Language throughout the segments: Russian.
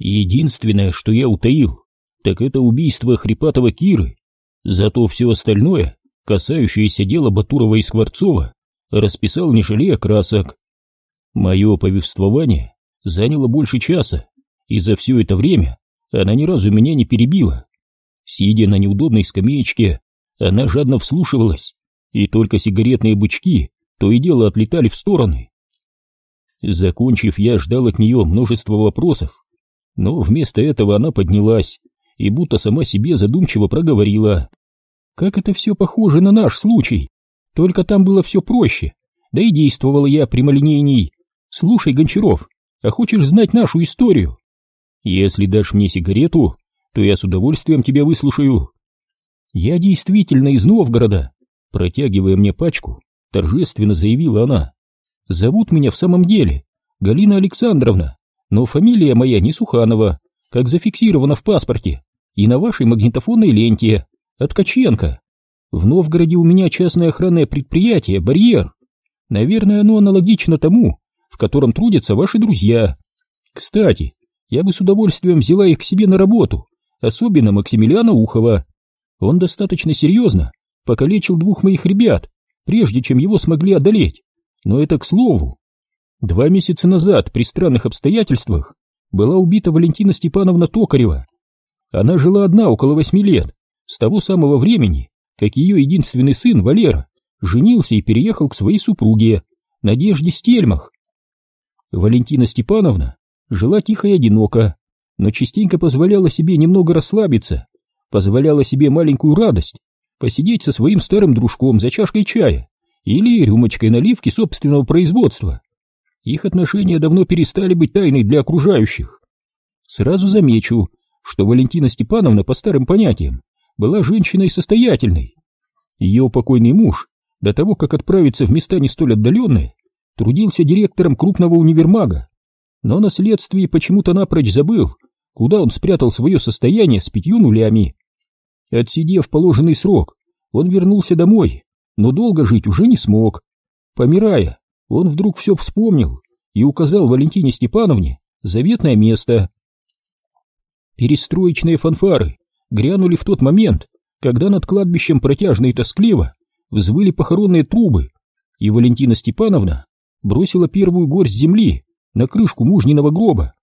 Единственное, что я утаил, так это убийство Хрипатова Киры. Зато все остальное, касающееся дела Батурова и Скворцова, расписал не жалея красок. Мое повествование заняло больше часа, и за все это время она ни разу меня не перебила. Сидя на неудобной скамеечке, она жадно вслушивалась, и только сигаретные бычки то и дело отлетали в стороны. Закончив, я ждал от нее множество вопросов, но вместо этого она поднялась и будто сама себе задумчиво проговорила. «Как это все похоже на наш случай, только там было все проще, да и действовала я прямолинейней. Слушай, Гончаров, а хочешь знать нашу историю? Если дашь мне сигарету, то я с удовольствием тебя выслушаю. Я действительно из Новгорода, протягивая мне пачку, торжественно заявила она. Зовут меня в самом деле Галина Александровна, но фамилия моя не Суханова, как зафиксировано в паспорте и на вашей магнитофонной ленте, от Ткаченко. В Новгороде у меня частное охранное предприятие «Барьер». Наверное, оно аналогично тому, в котором трудятся ваши друзья. Кстати, я бы с удовольствием взяла их к себе на работу, особенно Максимилиана Ухова. Он достаточно серьезно покалечил двух моих ребят, прежде чем его смогли одолеть. Но это к слову. Два месяца назад, при странных обстоятельствах, была убита Валентина Степановна Токарева. Она жила одна около восьми лет, с того самого времени, как ее единственный сын Валера женился и переехал к своей супруге, Надежде Стельмах. Валентина Степановна жила тихо и одиноко, но частенько позволяла себе немного расслабиться, позволяла себе маленькую радость, посидеть со своим старым дружком за чашкой чая или рюмочкой наливки собственного производства. Их отношения давно перестали быть тайной для окружающих. Сразу замечу, что Валентина Степановна по старым понятиям была женщиной состоятельной. Ее покойный муж, до того, как отправиться в места не столь отдаленные, трудился директором крупного универмага, но на следствии почему-то напрочь забыл, куда он спрятал свое состояние с пятью нулями. Отсидев положенный срок, он вернулся домой, но долго жить уже не смог. Помирая, он вдруг все вспомнил и указал Валентине Степановне заветное место. Перестроечные фанфары грянули в тот момент, когда над кладбищем протяжно и тоскливо взвыли похоронные трубы, и Валентина Степановна бросила первую горсть земли на крышку мужниного гроба.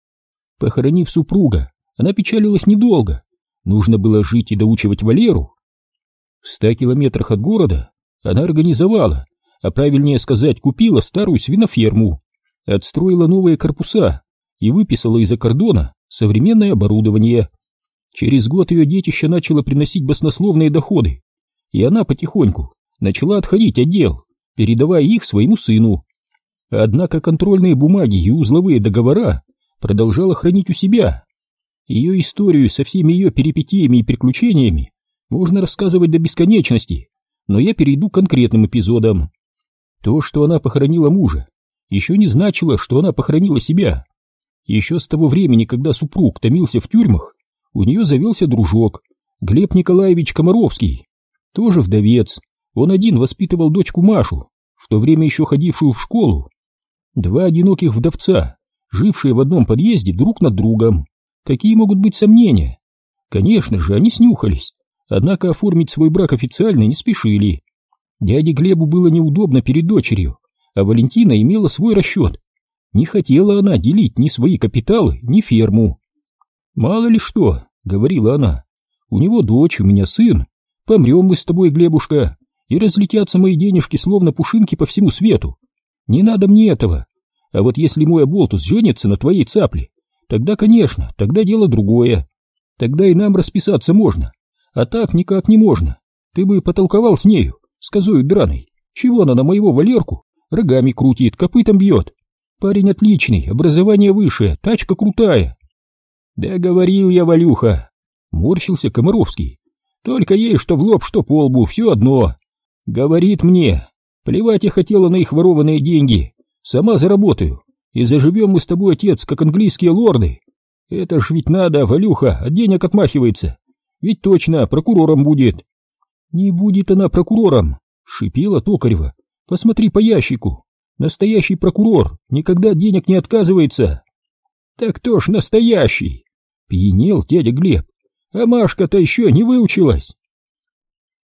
Похоронив супруга, она печалилась недолго. Нужно было жить и доучивать Валеру. В ста километрах от города она организовала, а правильнее сказать, купила старую свиноферму, отстроила новые корпуса и выписала из-за кордона современное оборудование. Через год ее детище начало приносить баснословные доходы, и она потихоньку начала отходить от дел, передавая их своему сыну. Однако контрольные бумаги и узловые договора продолжала хранить у себя. Ее историю со всеми ее перипетиями и приключениями можно рассказывать до бесконечности, но я перейду к конкретным эпизодам. То, что она похоронила мужа, еще не значило, что она похоронила себя. Еще с того времени, когда супруг томился в тюрьмах, у нее завелся дружок, Глеб Николаевич Комаровский, тоже вдовец. Он один воспитывал дочку Машу, в то время еще ходившую в школу. Два одиноких вдовца, жившие в одном подъезде друг над другом. Какие могут быть сомнения? Конечно же, они снюхались, однако оформить свой брак официально не спешили. Дяде Глебу было неудобно перед дочерью, а Валентина имела свой расчет. Не хотела она делить ни свои капиталы, ни ферму. «Мало ли что», — говорила она, — «у него дочь, у меня сын. Помрем мы с тобой, Глебушка, и разлетятся мои денежки, словно пушинки по всему свету. Не надо мне этого. А вот если мой оболтус женится на твоей цапле, тогда, конечно, тогда дело другое. Тогда и нам расписаться можно. А так никак не можно. Ты бы потолковал с нею, с козою драной. Чего она на моего Валерку рогами крутит, копытом бьет? Парень отличный, образование высшее, тачка крутая. Да говорил я, Валюха, морщился Комаровский. Только ей что в лоб, что по лбу, все одно. Говорит мне, плевать я хотела на их ворованные деньги, сама заработаю, и заживем мы с тобой, отец, как английские лорды. Это ж ведь надо, Валюха, от денег отмахивается. Ведь точно, прокурором будет. Не будет она прокурором, шипела Токарева. Посмотри по ящику. Настоящий прокурор никогда денег не отказывается. Так кто ж настоящий? Пьянел дядя Глеб, а Машка-то еще не выучилась.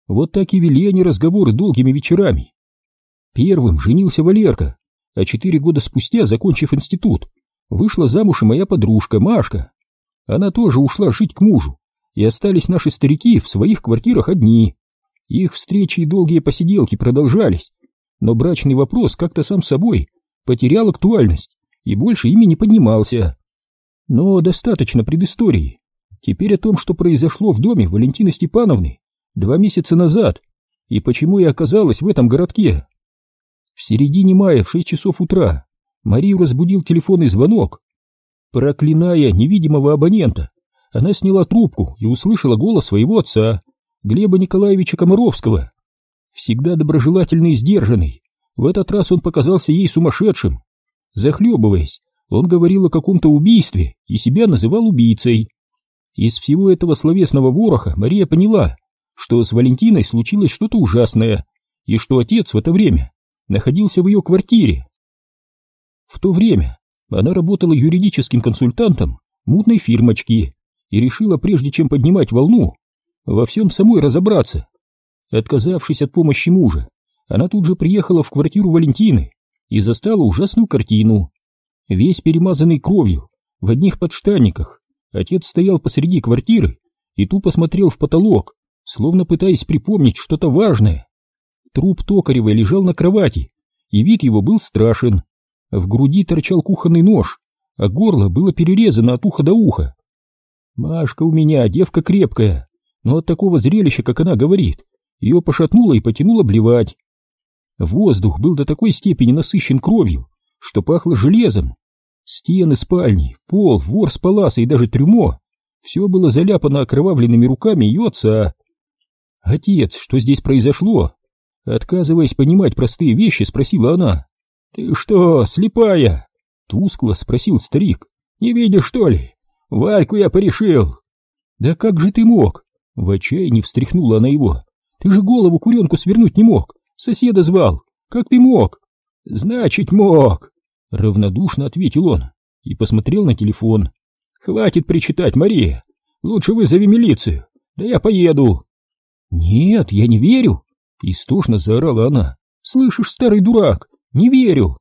Вот так и вели они разговоры долгими вечерами. Первым женился Валерка, а четыре года спустя, закончив институт, вышла замуж и моя подружка Машка. Она тоже ушла жить к мужу, и остались наши старики в своих квартирах одни. Их встречи и долгие посиделки продолжались, но брачный вопрос как-то сам собой потерял актуальность и больше ими не поднимался. Но достаточно предыстории. Теперь о том, что произошло в доме Валентины Степановны два месяца назад, и почему я оказалась в этом городке. В середине мая в шесть часов утра Марию разбудил телефонный звонок. Проклиная невидимого абонента, она сняла трубку и услышала голос своего отца, Глеба Николаевича Комаровского. Всегда доброжелательный и сдержанный, в этот раз он показался ей сумасшедшим. Захлебываясь, он говорил о каком-то убийстве и себя называл убийцей. Из всего этого словесного вороха Мария поняла, что с Валентиной случилось что-то ужасное, и что отец в это время находился в ее квартире. В то время она работала юридическим консультантом мутной фирмочки и решила, прежде чем поднимать волну, во всем самой разобраться. Отказавшись от помощи мужа, она тут же приехала в квартиру Валентины и застала ужасную картину. Весь перемазанный кровью, в одних подштанниках, отец стоял посреди квартиры и тупо смотрел в потолок, словно пытаясь припомнить что-то важное. Труп Токаревой лежал на кровати, и вид его был страшен. В груди торчал кухонный нож, а горло было перерезано от уха до уха. Машка у меня девка крепкая, но от такого зрелища, как она говорит, ее пошатнуло и потянуло блевать. Воздух был до такой степени насыщен кровью, что пахло железом. Стены спальни, пол, ворс паласа и даже трюмо — все было заляпано окровавленными руками ее отца. «Отец, что здесь произошло?» Отказываясь понимать простые вещи, спросила она. «Ты что, слепая?» Тускло спросил старик. «Не видишь, что ли? Вальку я порешил. Да как же ты мог? В отчаянии встряхнула она его. Ты же голову куренку свернуть не мог. Соседа звал. Как ты мог? Значит, мог. Равнодушно ответил он и посмотрел на телефон. Хватит причитать, Мария. Лучше вызови милицию. Да я поеду. Нет, я не верю. Истошно заорала она. Слышишь, старый дурак, не верю.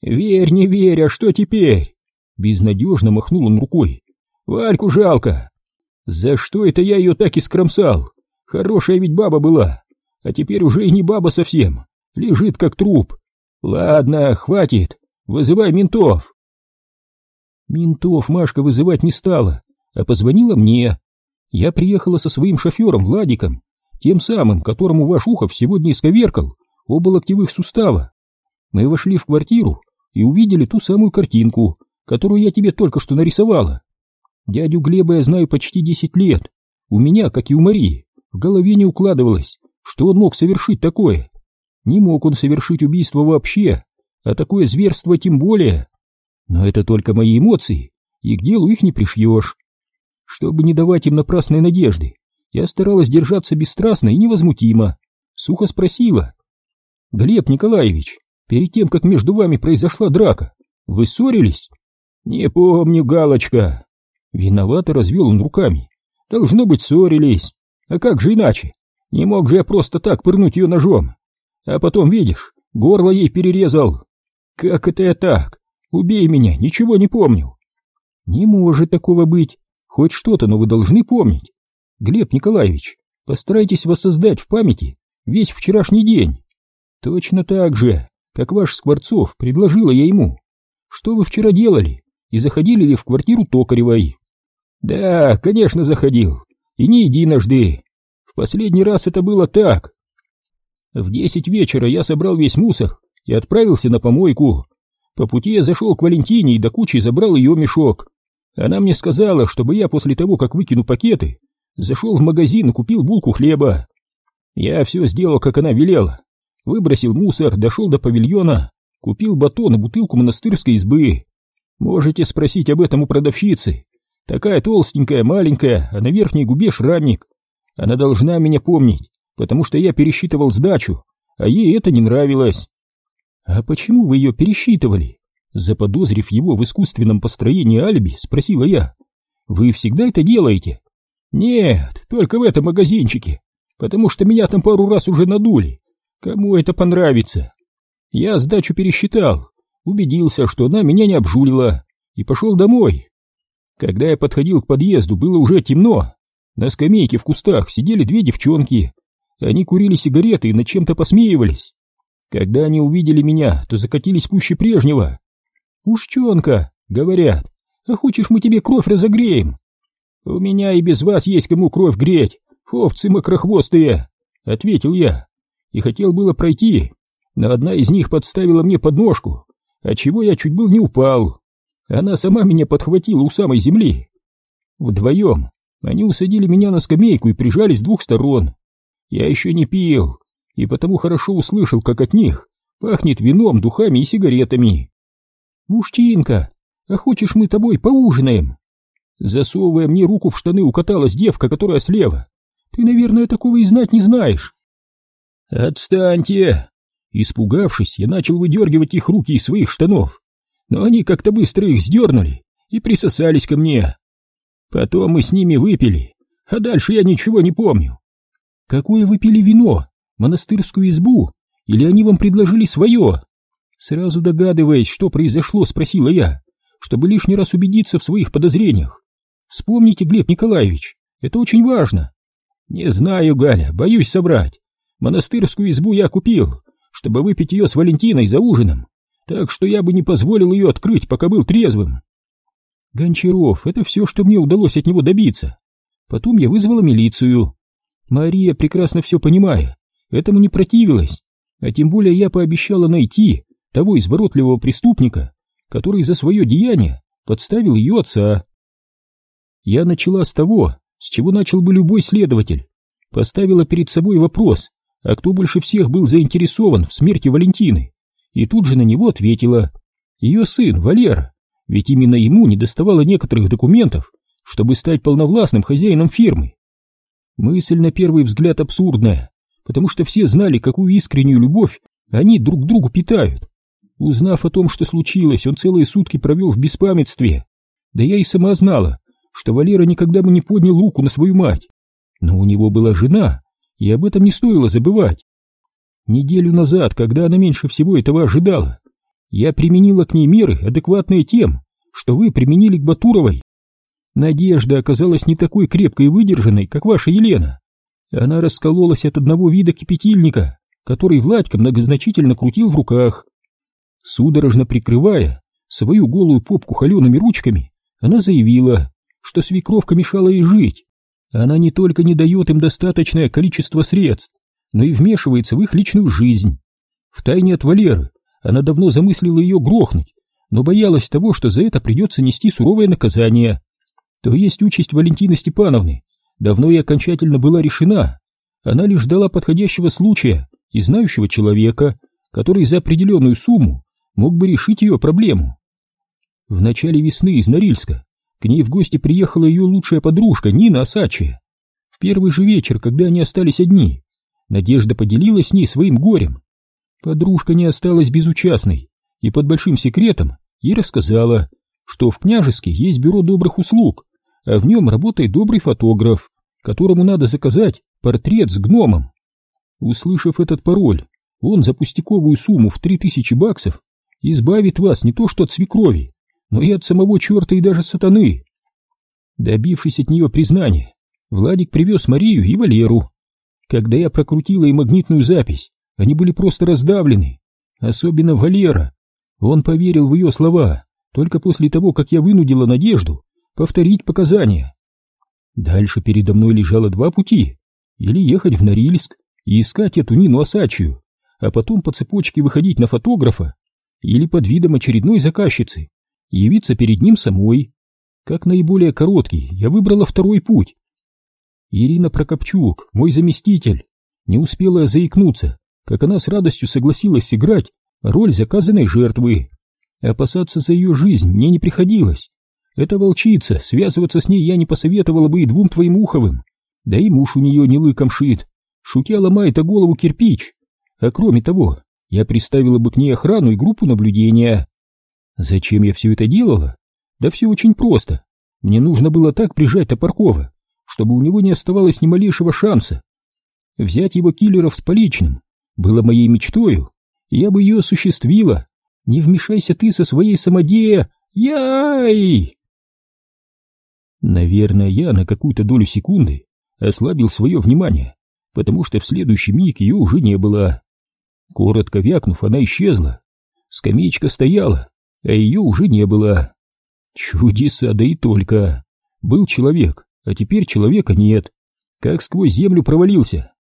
Верь, не верь, а что теперь? Безнадежно махнул он рукой. Вальку жалко. За что это я ее так искромсал? Хорошая ведь баба была. А теперь уже и не баба совсем. Лежит как труп. Ладно, хватит. Вызывай ментов. Ментов Машка вызывать не стала, а позвонила мне. Я приехала со своим шофером Владиком, тем самым, которому ваш Ухов сегодня исковеркал оба локтевых сустава. Мы вошли в квартиру и увидели ту самую картинку, которую я тебе только что нарисовала. Дядю Глеба я знаю почти десять лет. У меня, как и у Марии, в голове не укладывалось, что он мог совершить такое. Не мог он совершить убийство вообще, а такое зверство тем более. Но это только мои эмоции, и к делу их не пришьешь. Чтобы не давать им напрасной надежды, я старалась держаться бесстрастно и невозмутимо. Сухо спросила. «Глеб Николаевич, перед тем, как между вами произошла драка, вы ссорились?» «Не помню, Галочка», Виновато развел он руками. Должно быть, ссорились. А как же иначе? Не мог же я просто так пырнуть ее ножом. А потом, видишь, горло ей перерезал. Как это я так? Убей меня, ничего не помню. Не может такого быть. Хоть что-то, но вы должны помнить. Глеб Николаевич, постарайтесь воссоздать в памяти весь вчерашний день. Точно так же, как ваш Скворцов предложила я ему. Что вы вчера делали? И заходили ли в квартиру Токаревой? Да, конечно, заходил. И не единожды. В последний раз это было так. В десять вечера я собрал весь мусор и отправился на помойку. По пути я зашел к Валентине и до кучи забрал ее мешок. Она мне сказала, чтобы я после того, как выкину пакеты, зашел в магазин и купил булку хлеба. Я все сделал, как она велела. Выбросил мусор, дошел до павильона, купил батон и бутылку монастырской избы. Можете спросить об этом у продавщицы. Такая толстенькая, маленькая, а на верхней губе шрамик. Она должна меня помнить, потому что я пересчитывал сдачу, а ей это не нравилось. А почему вы ее пересчитывали? Заподозрив его в искусственном построении алиби, спросила я. Вы всегда это делаете? Нет, только в этом магазинчике, потому что меня там пару раз уже надули. Кому это понравится? Я сдачу пересчитал, убедился, что она меня не обжулила, и пошел домой. Когда я подходил к подъезду, было уже темно. На скамейке в кустах сидели две девчонки. Они курили сигареты и над чем-то посмеивались. Когда они увидели меня, то закатились пуще прежнего. «Ушчонка», — говорят, — «а хочешь мы тебе кровь разогреем?» «У меня и без вас есть кому кровь греть, овцы мокрохвостые», — ответил я. И хотел было пройти, но одна из них подставила мне подножку, отчего я чуть был не упал. Она сама меня подхватила у самой земли. Вдвоем они усадили меня на скамейку и прижали с двух сторон. Я еще не пил, и потому хорошо услышал, как от них пахнет вином, духами и сигаретами. «Мужчинка, а хочешь мы тобой поужинаем?» Засовывая мне руку в штаны, укаталась девка, которая слева. «Ты, наверное, такого и знать не знаешь». «Отстаньте!» Испугавшись, я начал выдергивать их руки из своих штанов, но они как-то быстро их сдернули и присосались ко мне. Потом мы с ними выпили, а дальше я ничего не помню. Какое вы пили вино? Монастырскую избу? Или они вам предложили свое? Сразу догадываясь, что произошло, спросила я, чтобы лишний раз убедиться в своих подозрениях. Вспомните, Глеб Николаевич, это очень важно. Не знаю, Галя, боюсь собрать. Монастырскую избу я купил, чтобы выпить ее с Валентиной за ужином, так что я бы не позволил ее открыть, пока был трезвым. Гончаров, это все, что мне удалось от него добиться. Потом я вызвала милицию. Мария, прекрасно все понимая, этому не противилась, а тем более я пообещала найти того изворотливого преступника, который за свое деяние подставил ее отца. Я начала с того, с чего начал бы любой следователь. Поставила перед собой вопрос, а кто больше всех был заинтересован в смерти Валентины, и тут же на него ответила. Ее сын, Валера, ведь именно ему недоставало некоторых документов, чтобы стать полновластным хозяином фирмы. Мысль на первый взгляд абсурдная, потому что все знали, какую искреннюю любовь они друг к другу питают. Узнав о том, что случилось, он целые сутки провел в беспамятстве. Да я и сама знала, что Валера никогда бы не поднял руку на свою мать. Но у него была жена, и об этом не стоило забывать. Неделю назад, когда она меньше всего этого ожидала, я применила к ней меры, адекватные тем, что вы применили к Батуровой. Надежда оказалась не такой крепкой и выдержанной, как ваша Елена. Она раскололась от одного вида кипятильника, который Владька многозначительно крутил в руках. Судорожно прикрывая свою голую попку холеными ручками, она заявила, что свекровка мешала ей жить. Она не только не дает им достаточное количество средств, но и вмешивается в их личную жизнь. Втайне от Валеры она давно замыслила ее грохнуть, но боялась того, что за это придется нести суровое наказание. То есть участь Валентины Степановны давно и окончательно была решена. Она лишь ждала подходящего случая и знающего человека, который за определенную сумму мог бы решить ее проблему. В начале весны из Норильска к ней в гости приехала ее лучшая подружка Нина Осачия. В первый же вечер, когда они остались одни, Надежда поделилась с ней своим горем. Подружка не осталась безучастной и под большим секретом ей рассказала, что в княжеске есть бюро добрых услуг, а в нем работает добрый фотограф, которому надо заказать портрет с гномом. Услышав этот пароль, он за пустяковую сумму в три тысячи баксов избавит вас не то что от свекрови, но и от самого черта и даже сатаны. Добившись от нее признания, Владик привез Марию и Валеру. Когда я прокрутила и магнитную запись, они были просто раздавлены. Особенно Валера. Он поверил в ее слова только после того, как я вынудила Надежду повторить показания. Дальше передо мной лежало два пути. Или ехать в Норильск и искать эту Нину Осачью, а потом по цепочке выходить на фотографа, или под видом очередной заказчицы явиться перед ним самой. Как наиболее короткий, я выбрала второй путь. Ирина Прокопчук, мой заместитель, не успела заикнуться, как она с радостью согласилась сыграть роль заказанной жертвы. Опасаться за ее жизнь мне не приходилось. Эта волчица, связываться с ней я не посоветовала бы и двум твоим уховым. Да и муж у нее не лыком шит. Шутя ломает о голову кирпич. А кроме того, я приставила бы к ней охрану и группу наблюдения. Зачем я все это делала? Да все очень просто. Мне нужно было так прижать Топоркова, чтобы у него не оставалось ни малейшего шанса. Взять его киллеров с поличным было моей мечтою, и я бы ее осуществила. Не вмешайся ты со своей самодея. Яй! Наверное, я на какую-то долю секунды ослабил свое внимание, потому что в следующий миг ее уже не было. Коротко вякнув, она исчезла. Скамеечка стояла, а ее уже не было. Чудеса, да и только. Был человек, а теперь человека нет. Как сквозь землю провалился.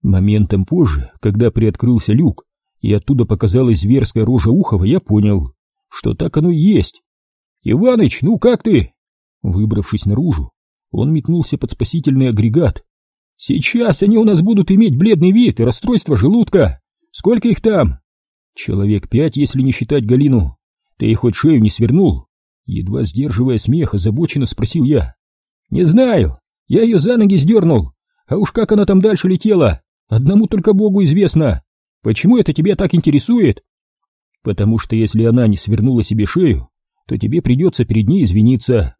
Моментом позже, когда приоткрылся люк, и оттуда показалась зверская рожа Ухова, я понял, что так оно и есть. «Иваныч, ну как ты?» Выбравшись наружу, он метнулся под спасительный агрегат. «Сейчас они у нас будут иметь бледный вид и расстройство желудка. Сколько их там?» «Человек пять, если не считать Галину. Ты хоть шею не свернул?» Едва сдерживая смех, озабоченно спросил я. «Не знаю. Я ее за ноги сдернул. А уж как она там дальше летела, одному только Богу известно. Почему это тебя так интересует?» «Потому что если она не свернула себе шею, то тебе придется перед ней извиниться.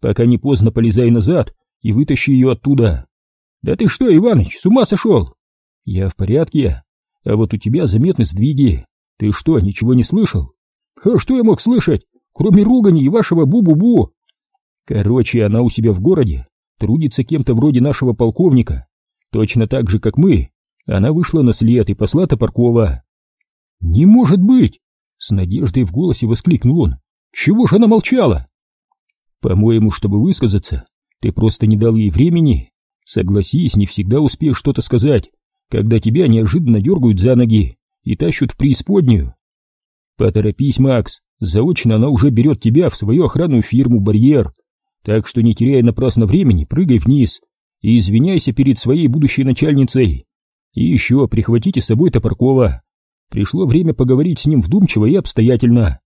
Пока не поздно полезай назад и вытащи ее оттуда. Да ты что, Иваныч, с ума сошел? Я в порядке, а вот у тебя заметны сдвиги. Ты что, ничего не слышал? А что я мог слышать, кроме ругани и вашего бу-бу-бу? Короче, она у себя в городе трудится кем-то вроде нашего полковника. Точно так же, как мы. Она вышла на след и посла Топоркова. «Не может быть!» — с надеждой в голосе воскликнул он. «Чего же она молчала?» По-моему, чтобы высказаться, ты просто не дал ей времени. Согласись, не всегда успеешь что-то сказать, когда тебя неожиданно дергают за ноги и тащут в преисподнюю. Поторопись, Макс, заочно она уже берет тебя в свою охранную фирму «Барьер», так что не теряя напрасно времени, прыгай вниз и извиняйся перед своей будущей начальницей. И еще прихватите с собой Топоркова. Пришло время поговорить с ним вдумчиво и обстоятельно.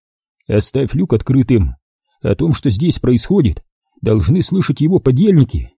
Оставь люк открытым, о том, что здесь происходит, должны слышать его подельники.